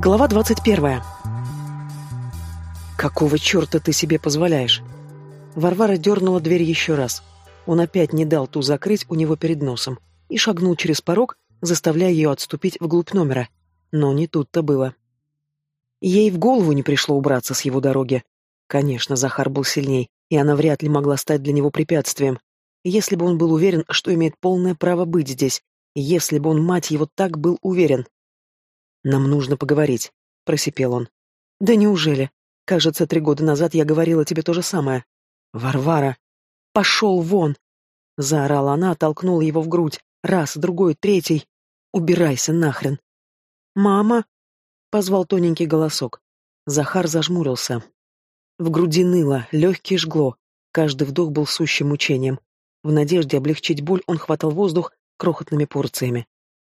Глава двадцать первая. «Какого черта ты себе позволяешь?» Варвара дернула дверь еще раз. Он опять не дал ту закрыть у него перед носом и шагнул через порог, заставляя ее отступить вглубь номера. Но не тут-то было. Ей в голову не пришло убраться с его дороги. Конечно, Захар был сильней, и она вряд ли могла стать для него препятствием. Если бы он был уверен, что имеет полное право быть здесь, если бы он, мать его, так был уверен. «Нам нужно поговорить», — просипел он. «Да неужели? Кажется, три года назад я говорила тебе то же самое». «Варвара!» «Пошел вон!» — заорала она, толкнула его в грудь. Раз, другой, третий. «Убирайся нахрен!» «Мама!» — позвал тоненький голосок. Захар зажмурился. В груди ныло, легкие жгло. Каждый вдох был сущим мучением. В надежде облегчить боль он хватал воздух крохотными порциями.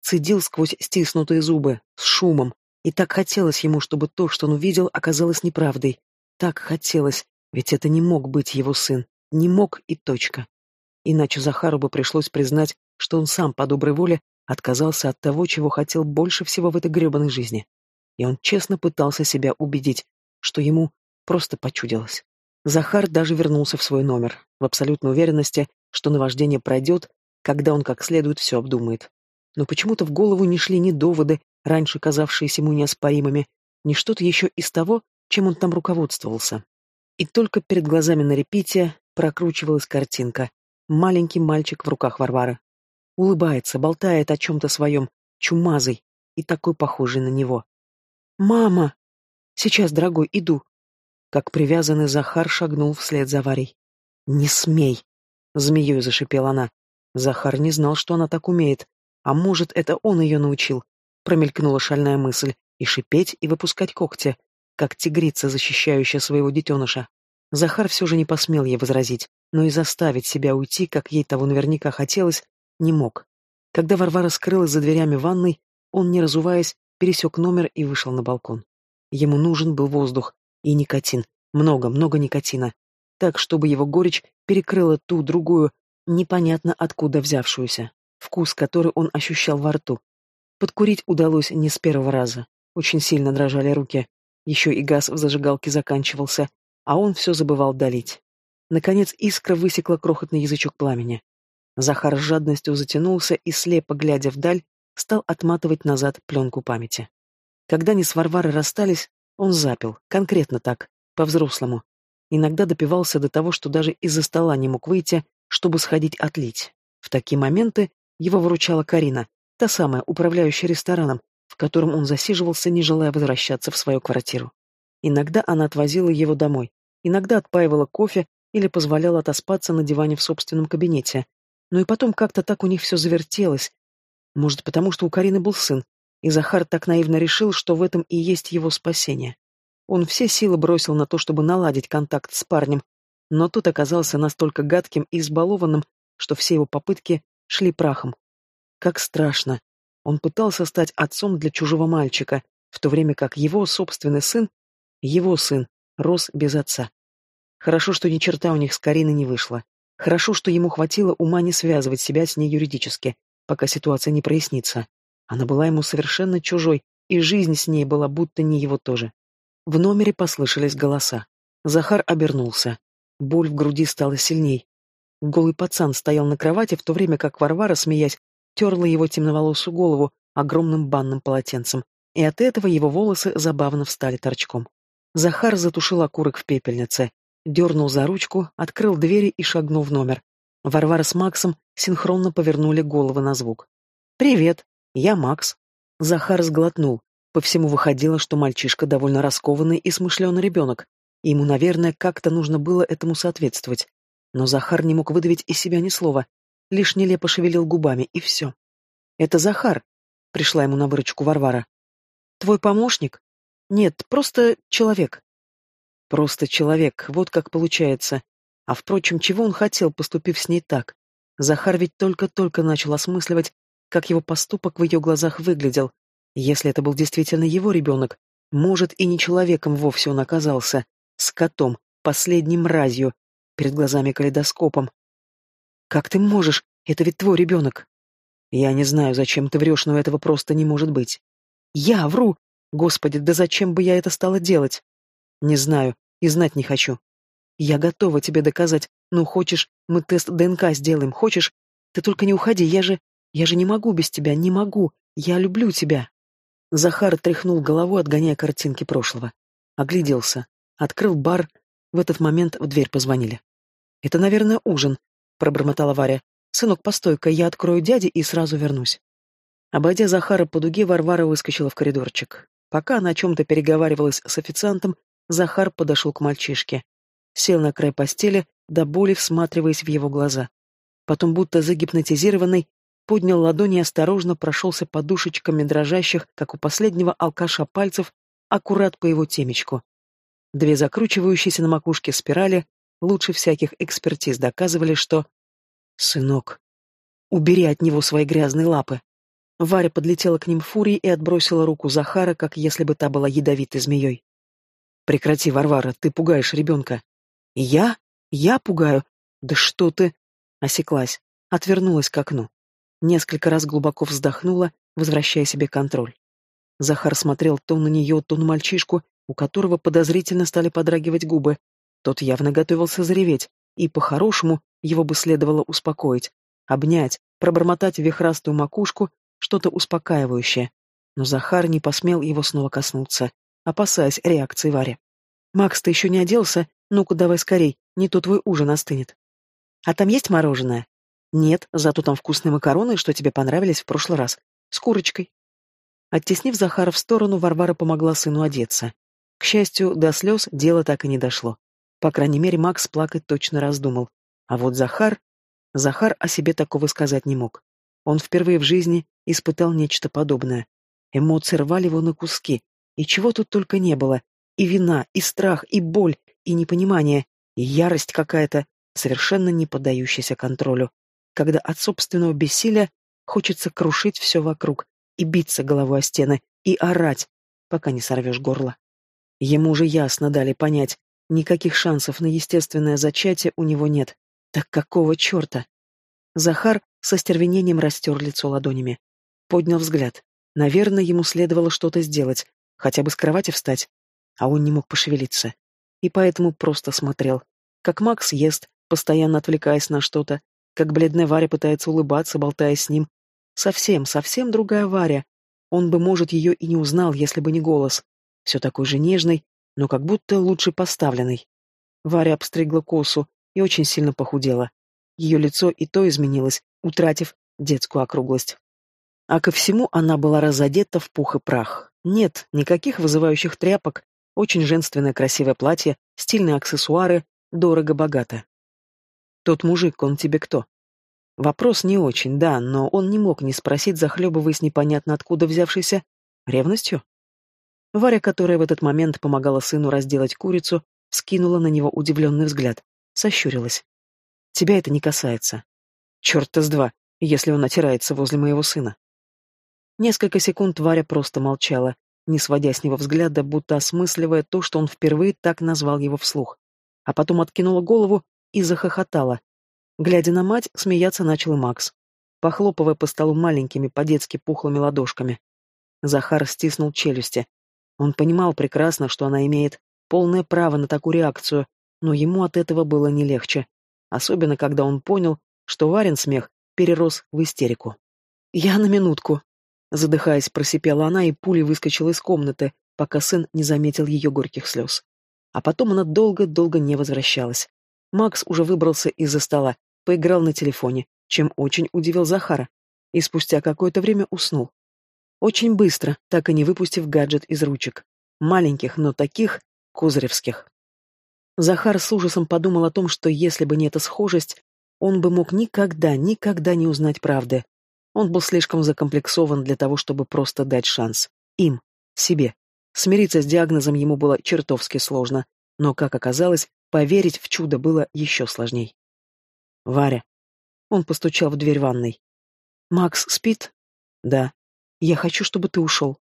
Цедил сквозь стиснутые зубы, с шумом. И так хотелось ему, чтобы то, что он увидел, оказалось неправдой. Так хотелось, ведь это не мог быть его сын. Не мог и точка. Иначе Захару бы пришлось признать, что он сам по доброй воле отказался от того, чего хотел больше всего в этой гребаной жизни. И он честно пытался себя убедить, что ему просто почудилось. Захар даже вернулся в свой номер, в абсолютной уверенности, что наваждение пройдет, когда он как следует все обдумает. Но почему-то в голову не шли ни доводы, раньше казавшиеся ему неоспоримыми, ни что-то еще из того, чем он там руководствовался. И только перед глазами на репите прокручивалась картинка. Маленький мальчик в руках Варвары. Улыбается, болтает о чем-то своем, чумазый и такой похожий на него. «Мама!» «Сейчас, дорогой, иду!» Как привязанный Захар шагнул вслед за Варей. «Не смей!» Змеей зашипела она. Захар не знал, что она так умеет. А может, это он ее научил? Промелькнула шальная мысль. И шипеть, и выпускать когти, как тигрица, защищающая своего детеныша. Захар все же не посмел ей возразить, но и заставить себя уйти, как ей того наверняка хотелось, не мог. Когда Варвара скрылась за дверями ванной, он, не разуваясь, пересек номер и вышел на балкон. Ему нужен был воздух и никотин, много-много никотина, так, чтобы его горечь перекрыла ту другую, непонятно откуда взявшуюся, вкус, который он ощущал во рту. Подкурить удалось не с первого раза. Очень сильно дрожали руки. Еще и газ в зажигалке заканчивался, а он все забывал долить. Наконец искра высекла крохотный язычок пламени. Захар с жадностью затянулся и, слепо глядя вдаль, стал отматывать назад пленку памяти. Когда они с Варварой расстались, он запил, конкретно так, по-взрослому, Иногда допивался до того, что даже из-за стола не мог выйти, чтобы сходить отлить. В такие моменты его выручала Карина, та самая, управляющая рестораном, в котором он засиживался, не желая возвращаться в свою квартиру. Иногда она отвозила его домой, иногда отпаивала кофе или позволяла отоспаться на диване в собственном кабинете. Но и потом как-то так у них все завертелось. Может, потому что у Карины был сын, и Захар так наивно решил, что в этом и есть его спасение. Он все силы бросил на то, чтобы наладить контакт с парнем, но тот оказался настолько гадким и избалованным, что все его попытки шли прахом. Как страшно. Он пытался стать отцом для чужого мальчика, в то время как его собственный сын, его сын, рос без отца. Хорошо, что ни черта у них с Кариной не вышло. Хорошо, что ему хватило ума не связывать себя с ней юридически, пока ситуация не прояснится. Она была ему совершенно чужой, и жизнь с ней была будто не его тоже. В номере послышались голоса. Захар обернулся. Боль в груди стала сильней. Голый пацан стоял на кровати, в то время как Варвара, смеясь, терла его темноволосую голову огромным банным полотенцем, и от этого его волосы забавно встали торчком. Захар затушил окурок в пепельнице, дернул за ручку, открыл двери и шагнул в номер. Варвара с Максом синхронно повернули головы на звук. «Привет, я Макс». Захар сглотнул. По всему выходило, что мальчишка довольно раскованный и смышленый ребенок, и ему, наверное, как-то нужно было этому соответствовать. Но Захар не мог выдавить из себя ни слова, лишь нелепо шевелил губами, и все. «Это Захар», — пришла ему на выручку Варвара. «Твой помощник?» «Нет, просто человек». «Просто человек, вот как получается. А впрочем, чего он хотел, поступив с ней так? Захар ведь только-только начал осмысливать, как его поступок в ее глазах выглядел, если это был действительно его ребенок, может, и не человеком вовсе он оказался, с котом, последним мразью, перед глазами калейдоскопом. «Как ты можешь? Это ведь твой ребенок!» Я не знаю, зачем ты врешь, но этого просто не может быть. Я вру! Господи, да зачем бы я это стала делать? Не знаю и знать не хочу. Я готова тебе доказать. Ну, хочешь, мы тест ДНК сделаем, хочешь? Ты только не уходи, я же... Я же не могу без тебя, не могу. Я люблю тебя. Захар тряхнул головой, отгоняя картинки прошлого. Огляделся. Открыл бар. В этот момент в дверь позвонили. «Это, наверное, ужин», — пробормотала Варя. «Сынок, постой-ка, я открою дяде и сразу вернусь». Обойдя Захара по дуге, Варвара выскочила в коридорчик. Пока она о чем-то переговаривалась с официантом, Захар подошел к мальчишке. Сел на край постели, до боли всматриваясь в его глаза. Потом, будто загипнотизированный, поднял ладони и осторожно прошелся подушечками дрожащих, как у последнего алкаша пальцев, аккурат по его темечку. Две закручивающиеся на макушке спирали лучше всяких экспертиз доказывали, что... «Сынок, убери от него свои грязные лапы!» Варя подлетела к ним фурией и отбросила руку Захара, как если бы та была ядовитой змеей. «Прекрати, Варвара, ты пугаешь ребенка». «Я? Я пугаю? Да что ты...» Осеклась, отвернулась к окну. Несколько раз глубоко вздохнула, возвращая себе контроль. Захар смотрел то на нее, то на мальчишку, у которого подозрительно стали подрагивать губы. Тот явно готовился зареветь, и, по-хорошему, его бы следовало успокоить, обнять, пробормотать вихрастую макушку что-то успокаивающее. Но Захар не посмел его снова коснуться, опасаясь реакции Вари. «Макс, ты еще не оделся? Ну-ка давай скорей, не то твой ужин остынет». «А там есть мороженое?» «Нет, зато там вкусные макароны, что тебе понравились в прошлый раз. С курочкой». Оттеснив Захара в сторону, Варвара помогла сыну одеться. К счастью, до слез дело так и не дошло. По крайней мере, Макс плакать точно раздумал. А вот Захар... Захар о себе такого сказать не мог. Он впервые в жизни испытал нечто подобное. Эмоции рвали его на куски, и чего тут только не было. И вина, и страх, и боль, и непонимание, и ярость какая-то, совершенно не поддающаяся контролю. Когда от собственного бессилия хочется крушить все вокруг, и биться головой о стены, и орать, пока не сорвешь горло. Ему уже ясно дали понять, никаких шансов на естественное зачатие у него нет. Так какого черта? Захар со стервенением растер лицо ладонями. Поднял взгляд. Наверное, ему следовало что-то сделать, хотя бы с кровати встать. А он не мог пошевелиться. И поэтому просто смотрел. Как Макс ест, постоянно отвлекаясь на что-то, как бледная Варя пытается улыбаться, болтая с ним. Совсем, совсем другая Варя. Он бы, может, ее и не узнал, если бы не голос. Все такой же нежный, но как будто лучше поставленный. Варя обстригла косу и очень сильно похудела. Ее лицо и то изменилось, утратив детскую округлость. А ко всему она была разодета в пух и прах. Нет, никаких вызывающих тряпок, очень женственное красивое платье, стильные аксессуары, дорого-богато. Тот мужик, он тебе кто? Вопрос не очень, да, но он не мог не спросить, захлебываясь непонятно откуда взявшейся ревностью. Варя, которая в этот момент помогала сыну разделать курицу, скинула на него удивленный взгляд, сощурилась. «Тебя это не касается. Черт-то с два, если он отирается возле моего сына». Несколько секунд Варя просто молчала, не сводя с него взгляда, будто осмысливая то, что он впервые так назвал его вслух. А потом откинула голову и захохотала. Глядя на мать, смеяться начал и Макс, похлопывая по столу маленькими, по-детски пухлыми ладошками. Захар стиснул челюсти, он понимал прекрасно, что она имеет полное право на такую реакцию, но ему от этого было не легче, особенно когда он понял, что Варин смех перерос в истерику. «Я на минутку», — задыхаясь, просипела она и пулей выскочила из комнаты, пока сын не заметил ее горьких слез. А потом она долго-долго не возвращалась. Макс уже выбрался из-за стола, поиграл на телефоне, чем очень удивил Захара, и спустя какое-то время уснул. Очень быстро, так и не выпустив гаджет из ручек. Маленьких, но таких, козыревских. Захар с ужасом подумал о том, что если бы не эта схожесть, он бы мог никогда, никогда не узнать правды. Он был слишком закомплексован для того, чтобы просто дать шанс. Им, себе. Смириться с диагнозом ему было чертовски сложно, но, как оказалось, поверить в чудо было еще сложней. «Варя». Он постучал в дверь ванной. «Макс спит?» «Да». Я хочу, чтобы ты ушел.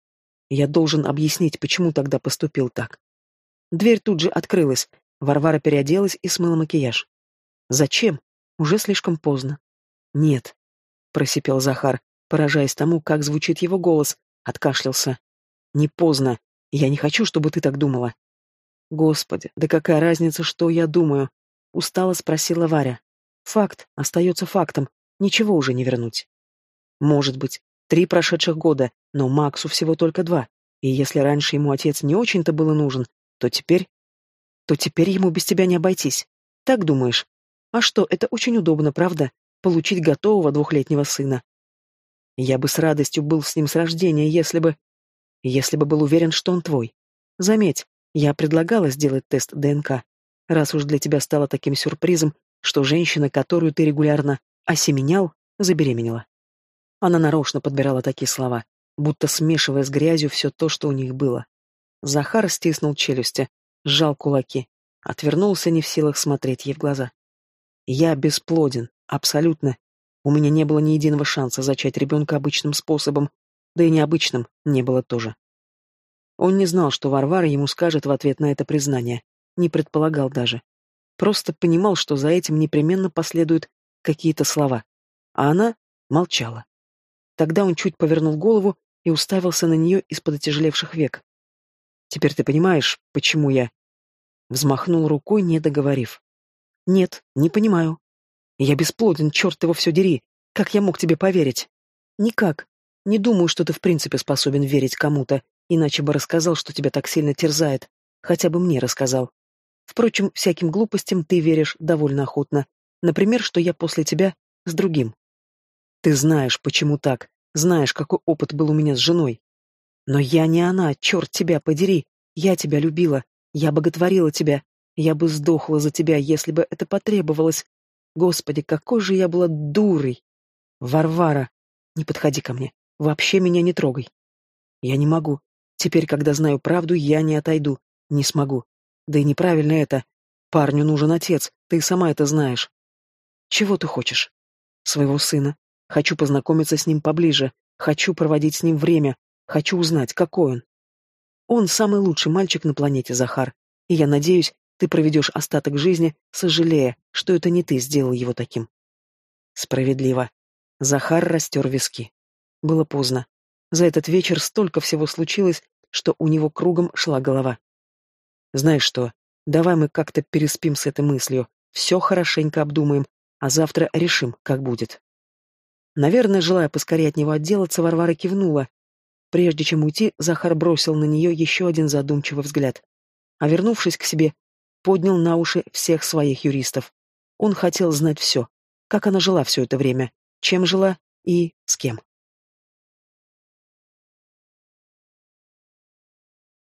Я должен объяснить, почему тогда поступил так. Дверь тут же открылась. Варвара переоделась и смыла макияж. Зачем? Уже слишком поздно. Нет, просипел Захар. поражаясь тому, как звучит его голос, откашлялся. «Не поздно. Я не хочу, чтобы ты так думала». «Господи, да какая разница, что я думаю?» — устало спросила Варя. «Факт остается фактом. Ничего уже не вернуть». «Может быть, три прошедших года, но Максу всего только два. И если раньше ему отец не очень-то было нужен, то теперь... То теперь ему без тебя не обойтись. Так думаешь? А что, это очень удобно, правда? Получить готового двухлетнего сына. Я бы с радостью был с ним с рождения, если бы... Если бы был уверен, что он твой. Заметь, я предлагала сделать тест ДНК. Раз уж для тебя стало таким сюрпризом, что женщина, которую ты регулярно осеменял, забеременела. Она нарочно подбирала такие слова, будто смешивая с грязью все то, что у них было. Захар стиснул челюсти, сжал кулаки, отвернулся не в силах смотреть ей в глаза. «Я бесплоден, абсолютно. У меня не было ни единого шанса зачать ребенка обычным способом, да и необычным не было тоже». Он не знал, что Варвара ему скажет в ответ на это признание, не предполагал даже. Просто понимал, что за этим непременно последуют какие-то слова. А она молчала. Тогда он чуть повернул голову и уставился на нее из-под отяжелевших век. Теперь ты понимаешь, почему я...» Взмахнул рукой, не договорив. «Нет, не понимаю. Я бесплоден, черт его все дери. Как я мог тебе поверить?» «Никак. Не думаю, что ты в принципе способен верить кому-то, иначе бы рассказал, что тебя так сильно терзает. Хотя бы мне рассказал. Впрочем, всяким глупостям ты веришь довольно охотно. Например, что я после тебя с другим. Ты знаешь, почему так. Знаешь, какой опыт был у меня с женой. Но я не она, черт тебя подери. Я тебя любила. Я боготворила тебя. Я бы сдохла за тебя, если бы это потребовалось. Господи, какой же я была дурой. Варвара, не подходи ко мне. Вообще меня не трогай. Я не могу. Теперь, когда знаю правду, я не отойду. Не смогу. Да и неправильно это. Парню нужен отец, ты сама это знаешь. Чего ты хочешь? Своего сына. Хочу познакомиться с ним поближе. Хочу проводить с ним время. Хочу узнать, какой он. Он самый лучший мальчик на планете, Захар. И я надеюсь, ты проведешь остаток жизни, сожалея, что это не ты сделал его таким. Справедливо. Захар растер виски. Было поздно. За этот вечер столько всего случилось, что у него кругом шла голова. Знаешь что, давай мы как-то переспим с этой мыслью, все хорошенько обдумаем, а завтра решим, как будет. Наверное, желая поскорее от него отделаться, Варвара кивнула, Прежде чем уйти, Захар бросил на нее еще один задумчивый взгляд. А вернувшись к себе, поднял на уши всех своих юристов. Он хотел знать все. Как она жила все это время, чем жила и с кем.